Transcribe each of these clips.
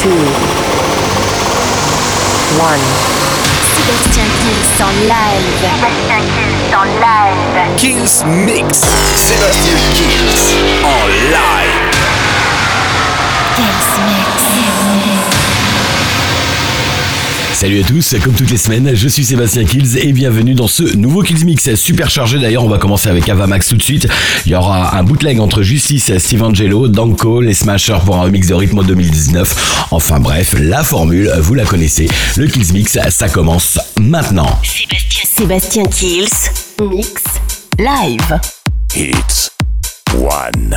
two, one. Sébastien Kills en live. Sébastien Kills en live. Kills Mix. Sébastien Kills en live. Salut à tous, comme toutes les semaines, je suis Sébastien Kills et bienvenue dans ce nouveau Kills Mix super chargé. D'ailleurs, on va commencer avec Avamax tout de suite. Il y aura un bootleg entre Justice, Steve Angelo, Danko, les Smashers pour un remix de Rythmo 2019. Enfin bref, la formule, vous la connaissez. Le Kills Mix, ça commence maintenant. Sébastien, Kills, Mix, Live. It's one.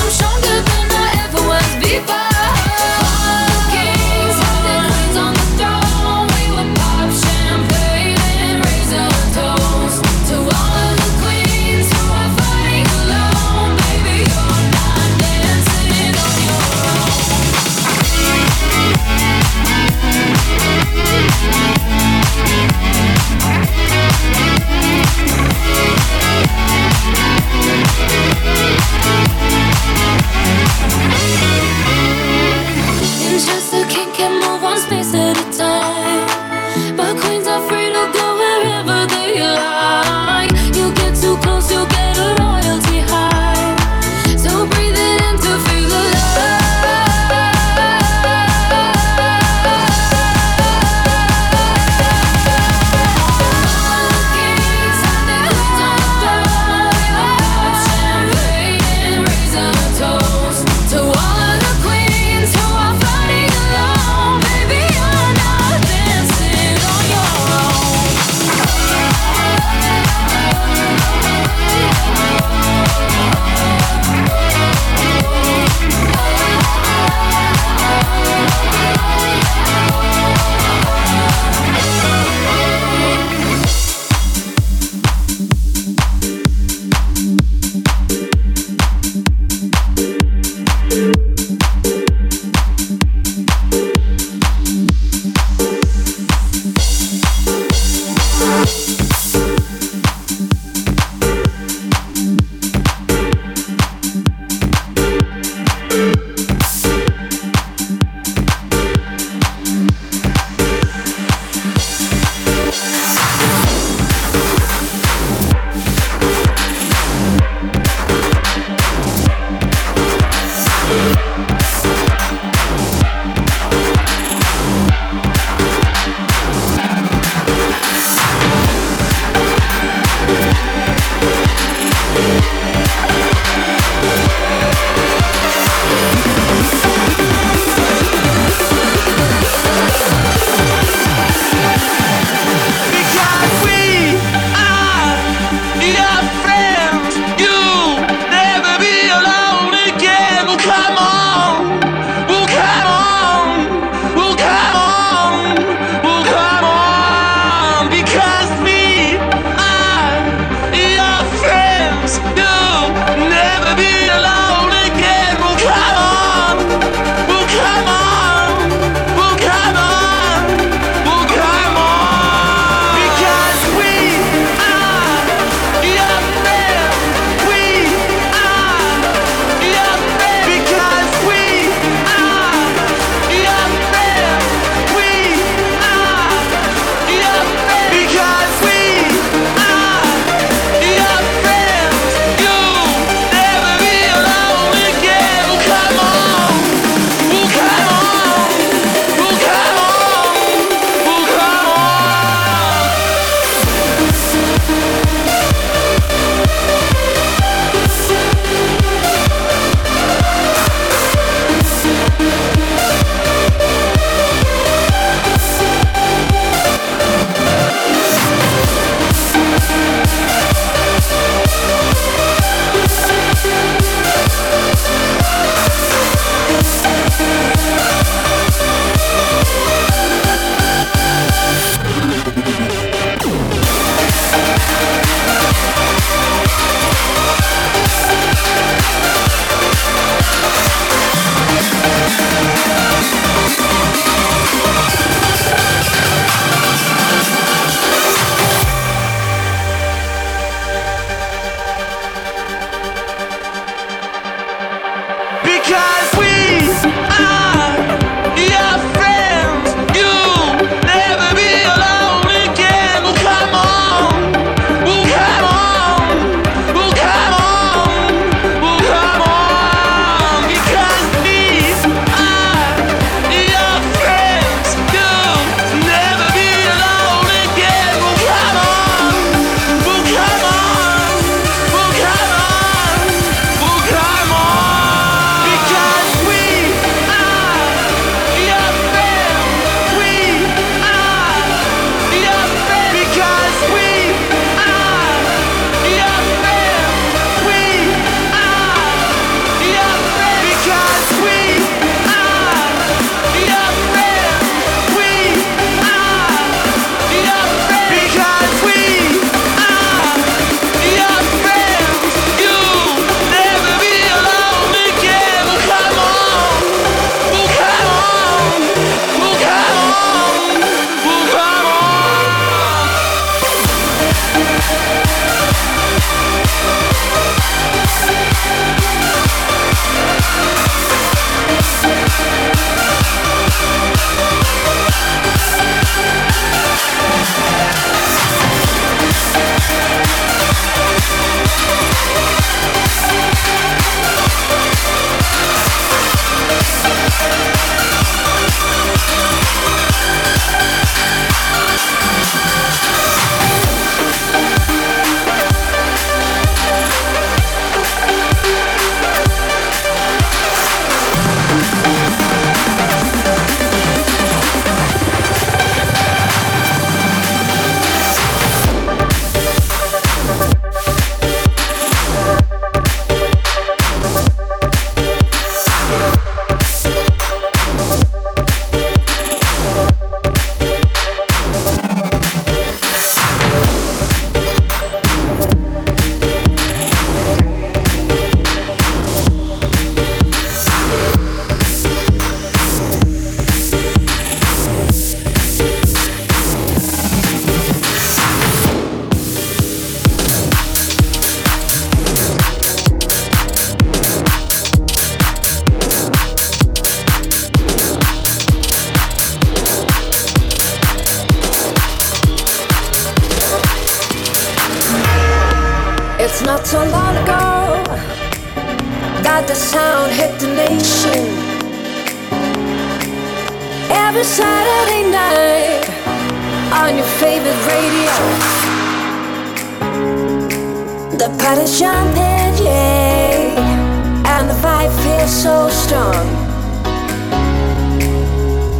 The party's jumping, yeah, and the vibe feels so strong.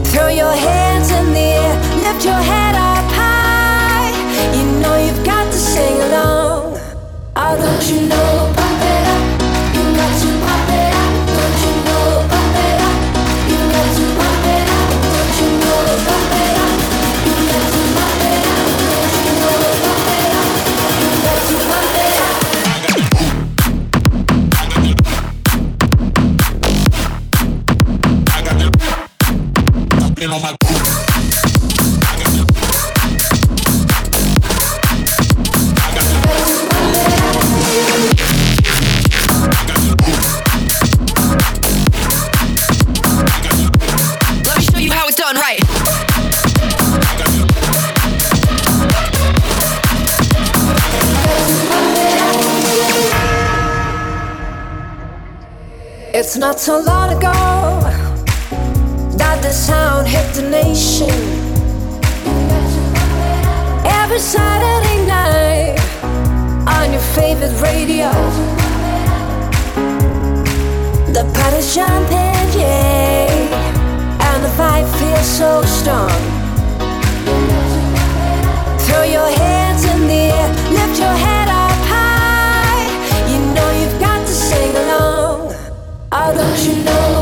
Throw your hands in the air, lift your head up high. You know you've got to sing along. Oh, don't you know? It's not so long ago that the sound hit the nation. Every Saturday night on your favorite radio, the party's jumping, yeah, and the vibe feels so strong. Throw your hands in the air, lift your hands. don't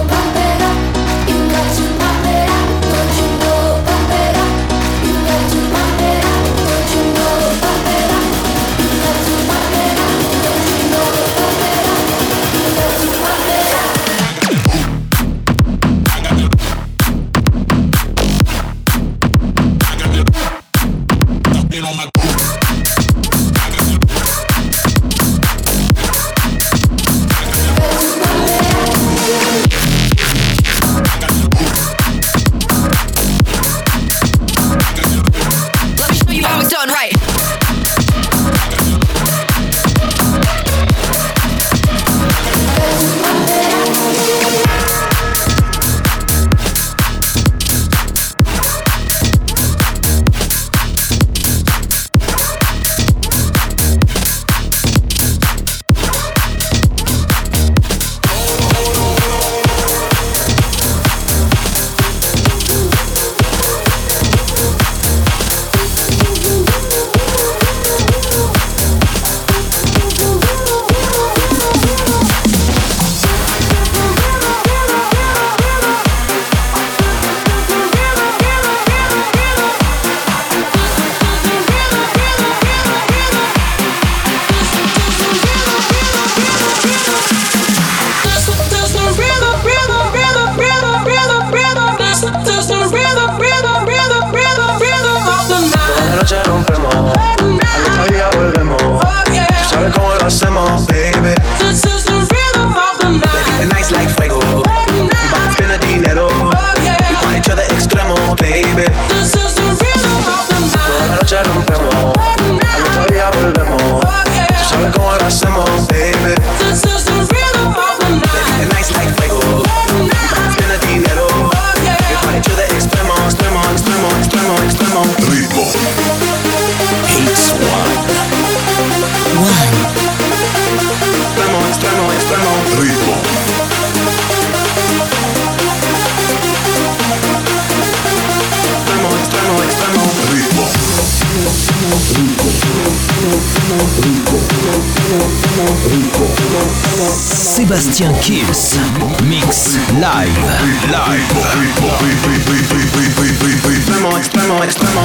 Sébastien Kills. Mix live. Live. Extrêmement, extrêmement, extrêmement.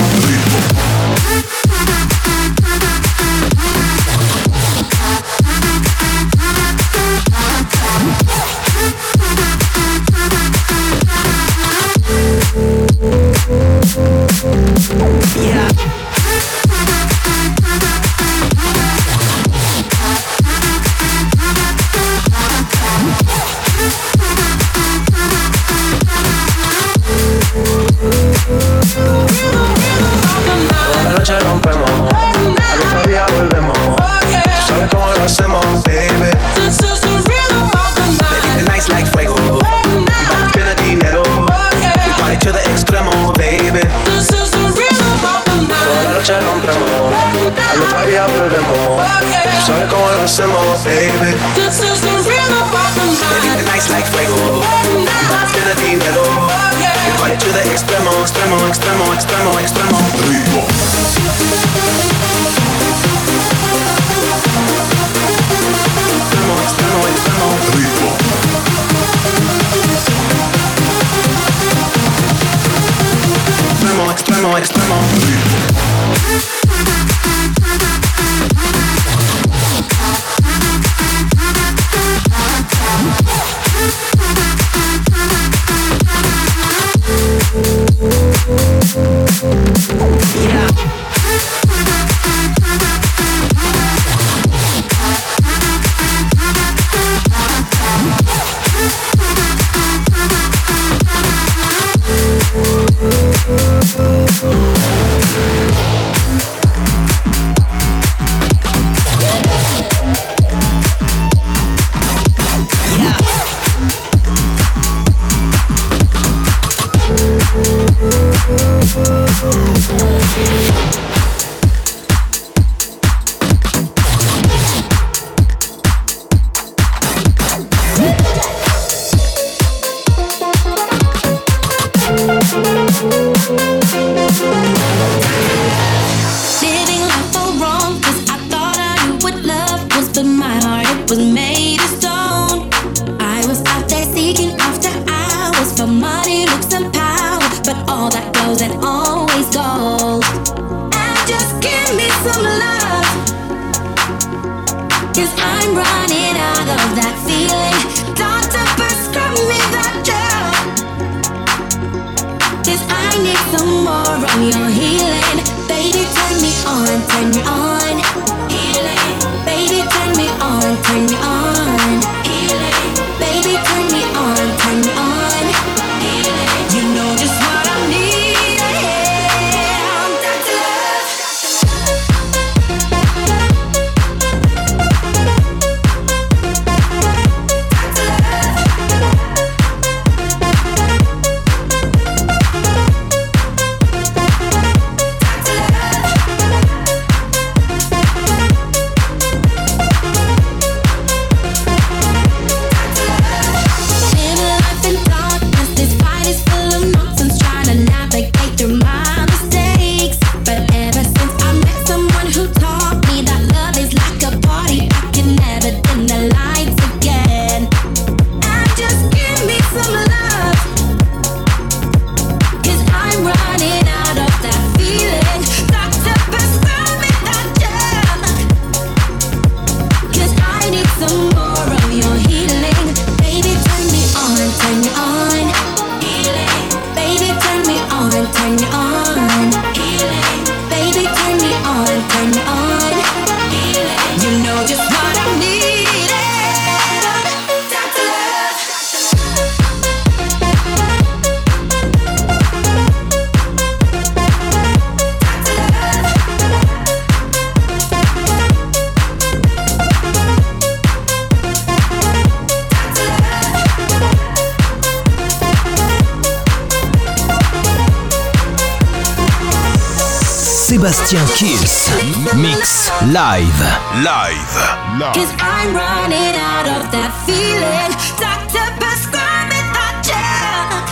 Live. Live. Live. Cause I'm running out of that feeling. Doctor prescribe me that junk.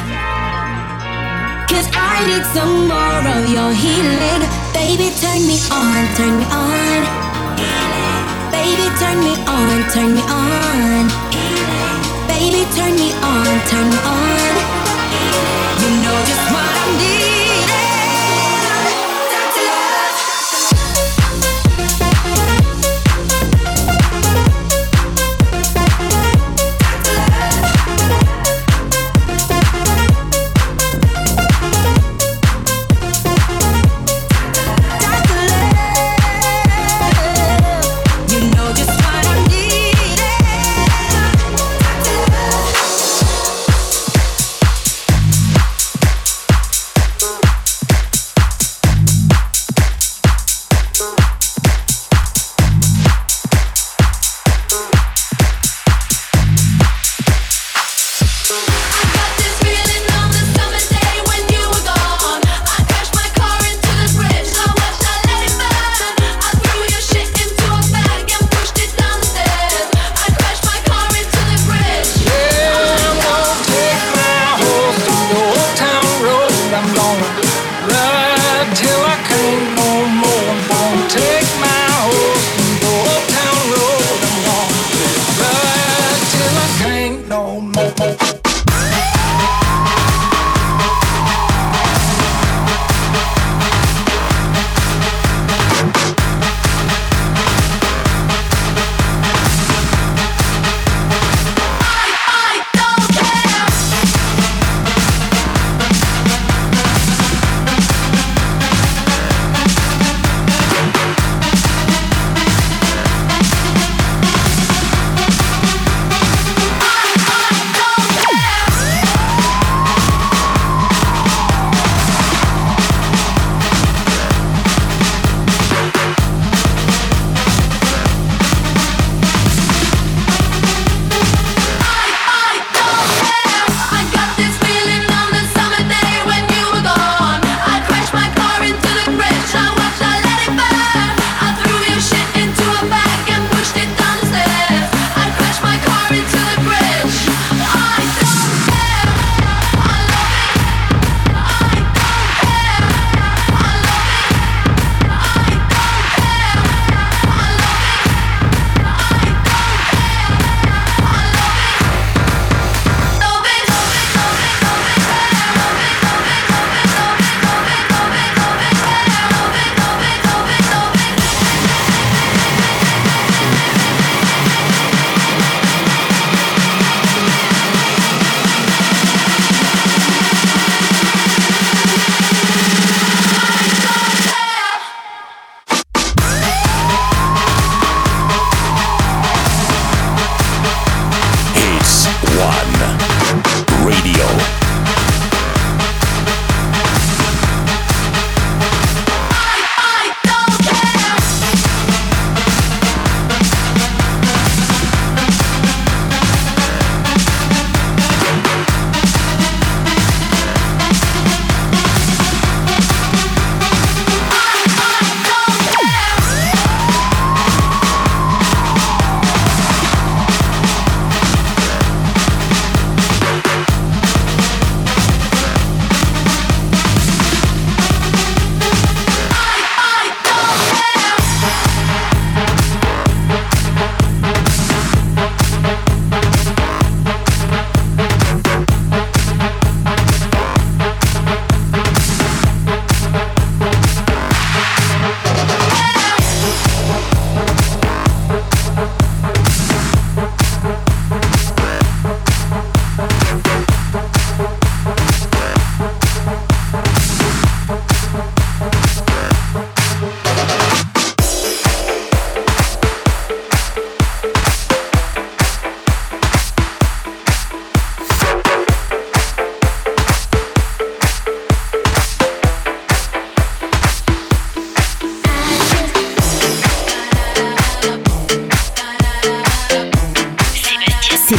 Cause I need some more of your healing. Baby, turn me on, turn me on. Baby, turn me on, turn me on. Baby, turn me on, turn me on.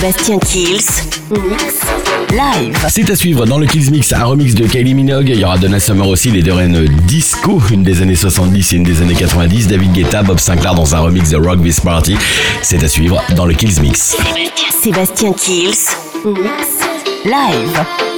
Sébastien Kills, mix live. C'est à suivre dans le Kills Mix, un remix de Kylie Minogue. Il y aura Donna Summer aussi, les deux reines disco, une des années 70 et une des années 90. David Guetta, Bob Sinclair dans un remix de Rock This Party. C'est à suivre dans le Kills Mix. Sébastien Kills, mix live.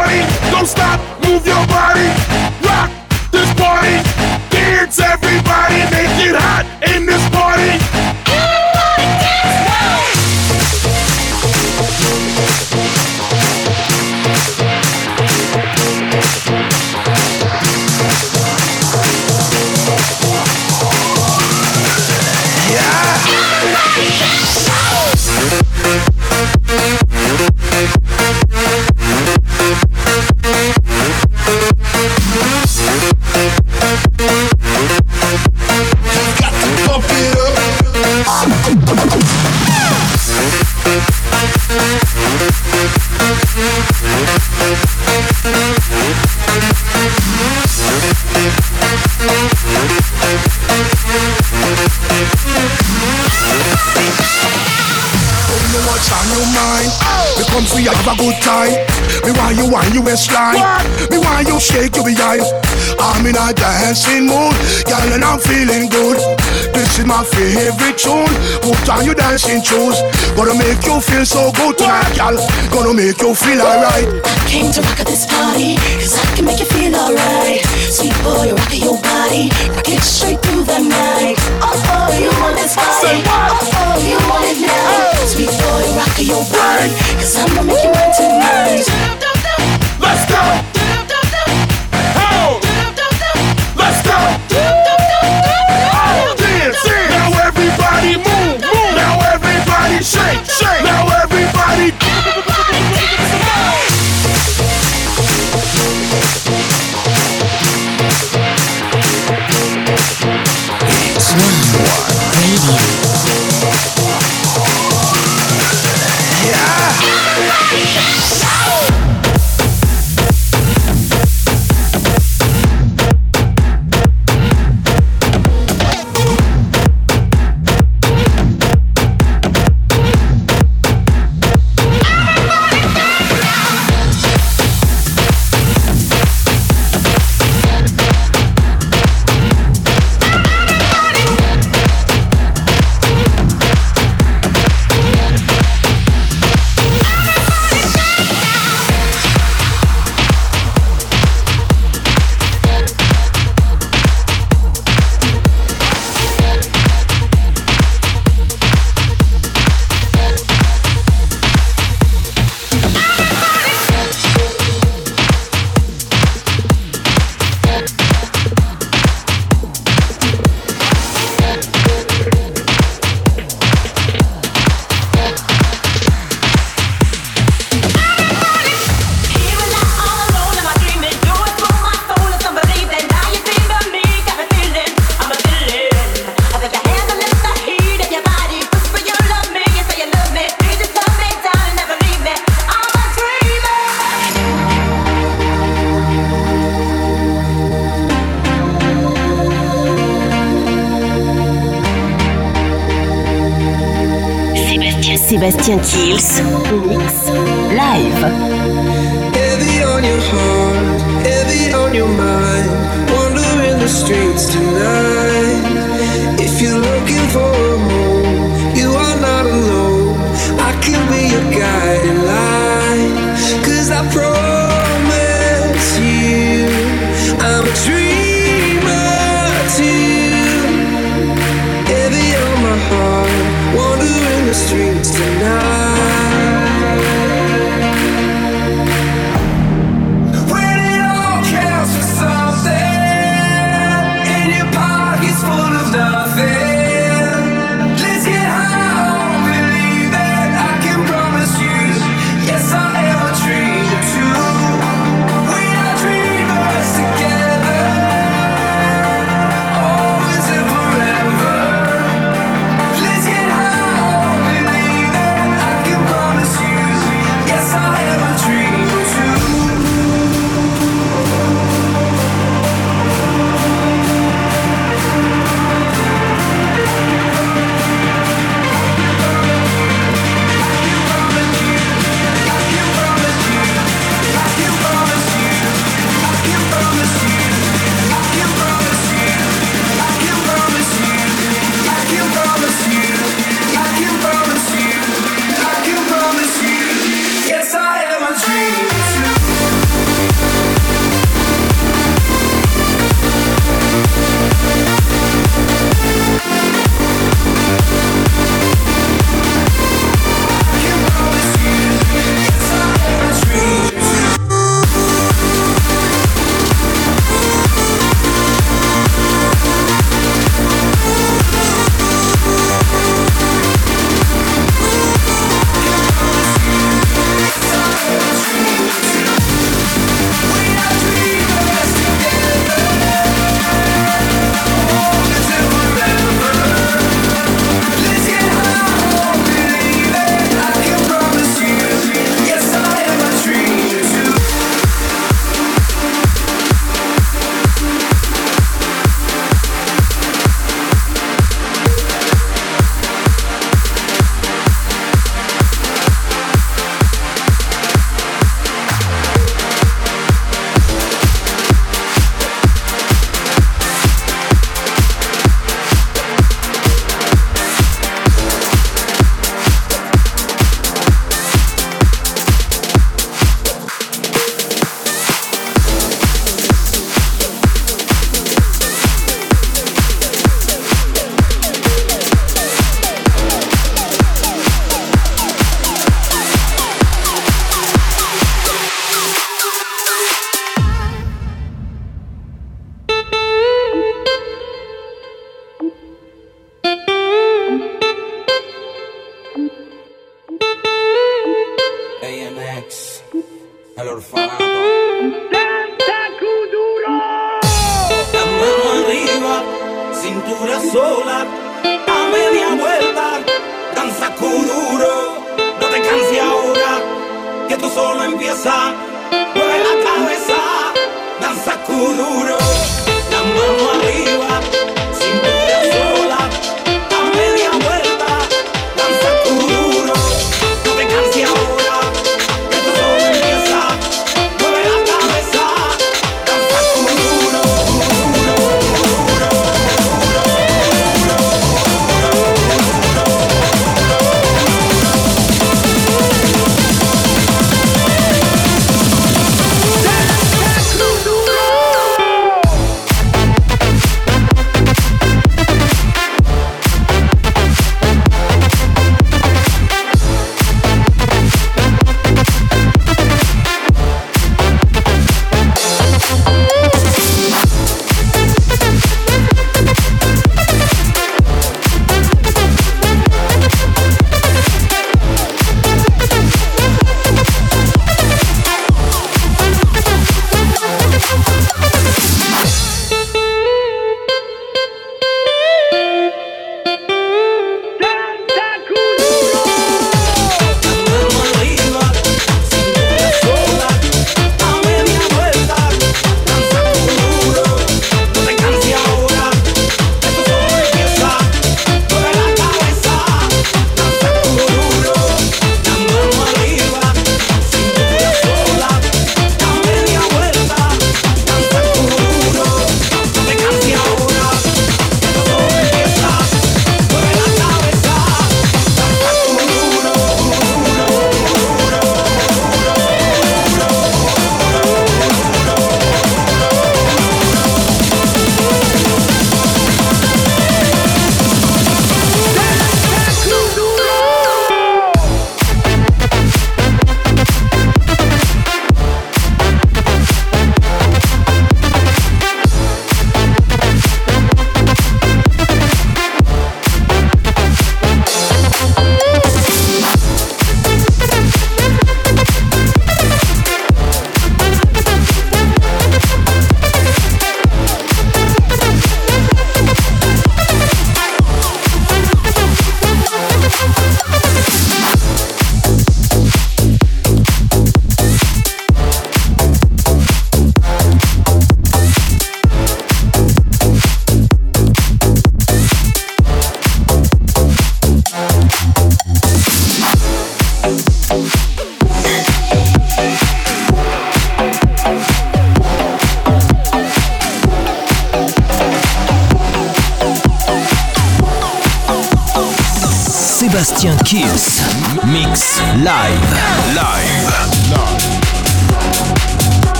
Party. Don't stop. Move your body. Rock this party. Dance everybody. Make it hot in this party. Time. Me want you want you waistline. Me want you shake your behind. I'm in a dancing mood, girl, and I'm feeling good. This is my favorite tune. Put on your dancing shoes. Gonna make you feel so good tonight, girl. Gonna make you feel alright. Came to rock at this party, cause I can make you feel alright. Sweet boy, rock your body, rock it straight through the night. Oh, oh, you want this body. Oh, oh, you want it now. Sweet boy, rock your body, cause I'ma make you mine tonight. Let's go. shake, shake, shake. Now everybody. everybody take it slow. It's one more radio.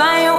Knows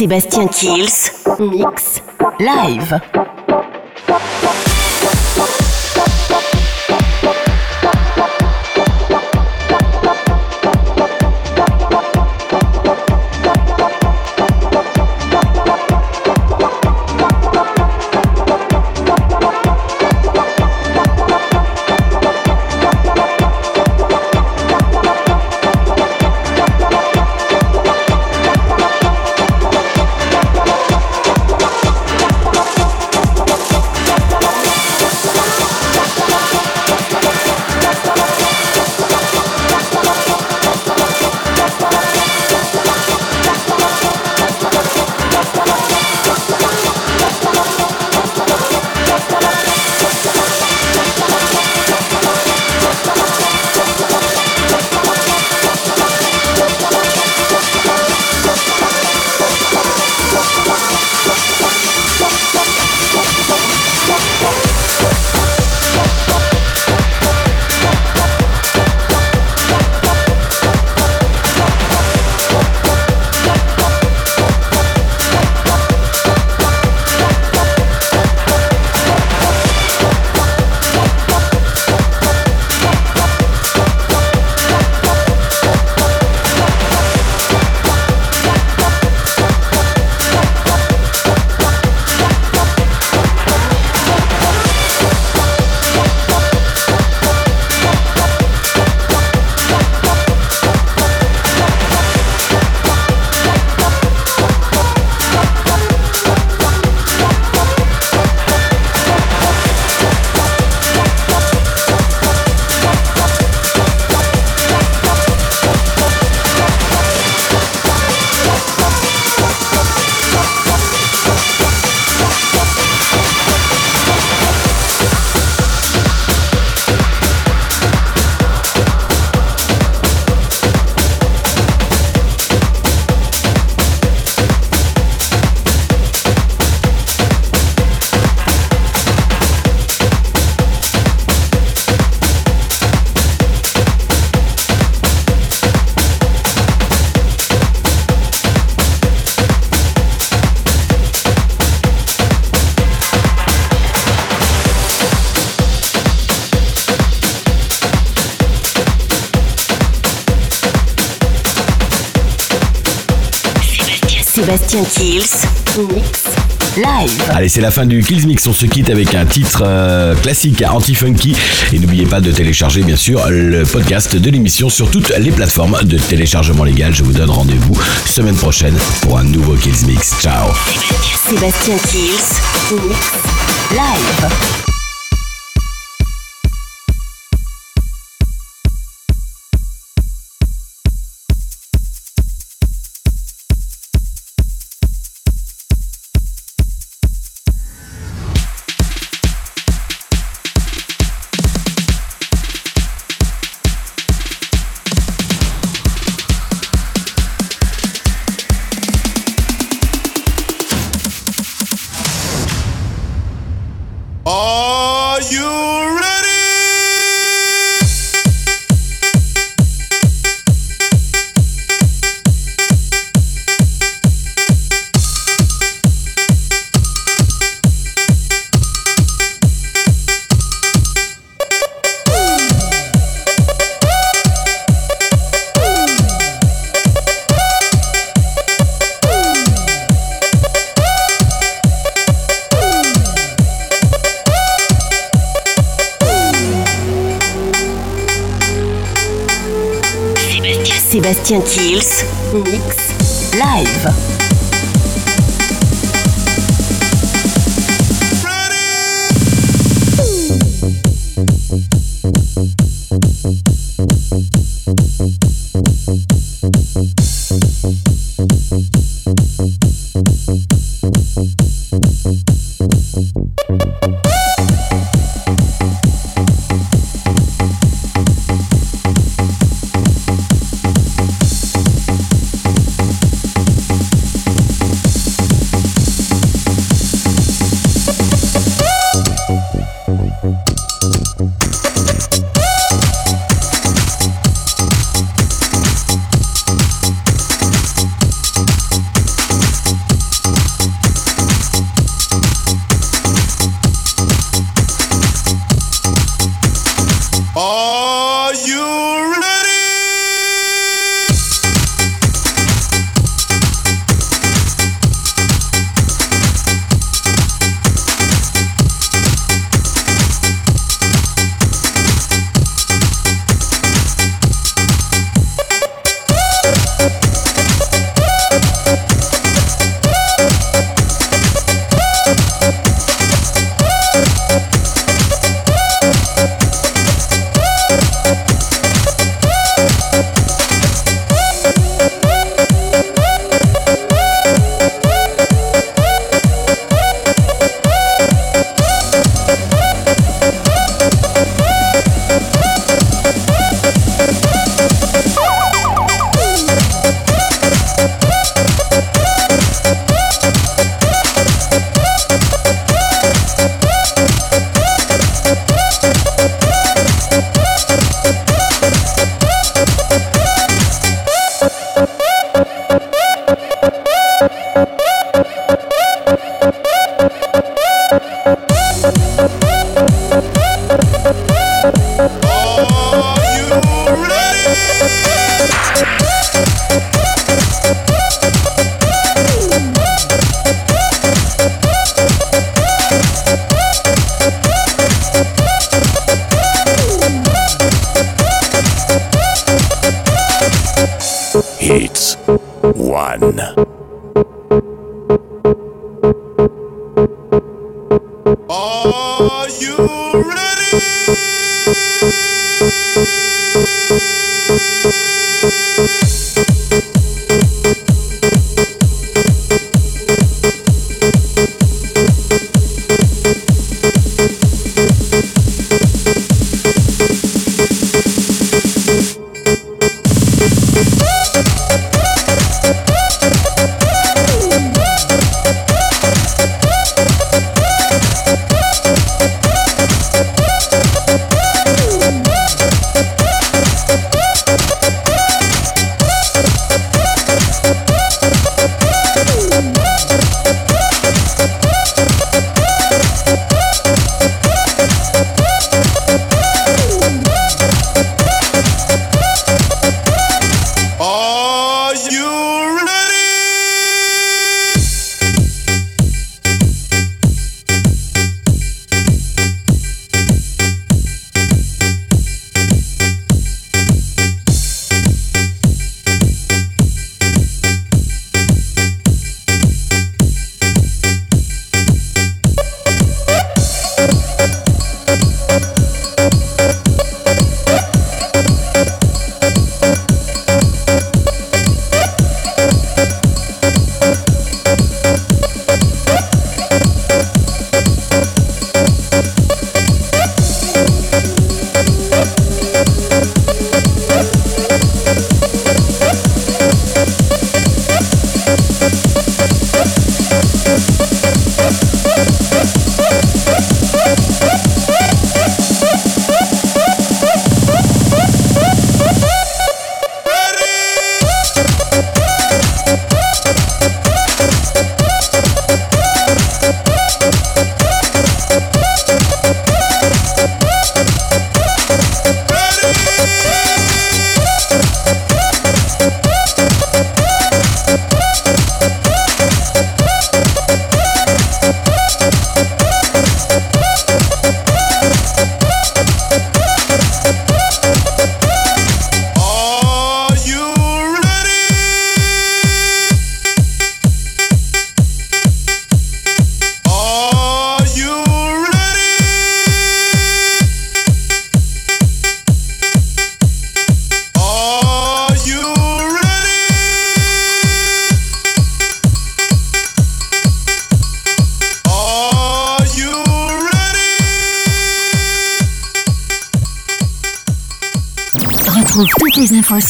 Sébastien, Kills, mix, live. Sébastien Kills, mix, live. Allez, c'est la fin du Kills Mix. On se quitte avec un titre euh, classique anti-funky. Et n'oubliez pas de télécharger, bien sûr, le podcast de l'émission sur toutes les plateformes de téléchargement légal. Je vous donne rendez-vous semaine prochaine pour un nouveau Kills Mix. Ciao. Sébastien Kills, mix, live. Sébastien Kills, mix, live.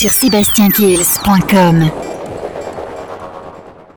sur sébastienkiels.com.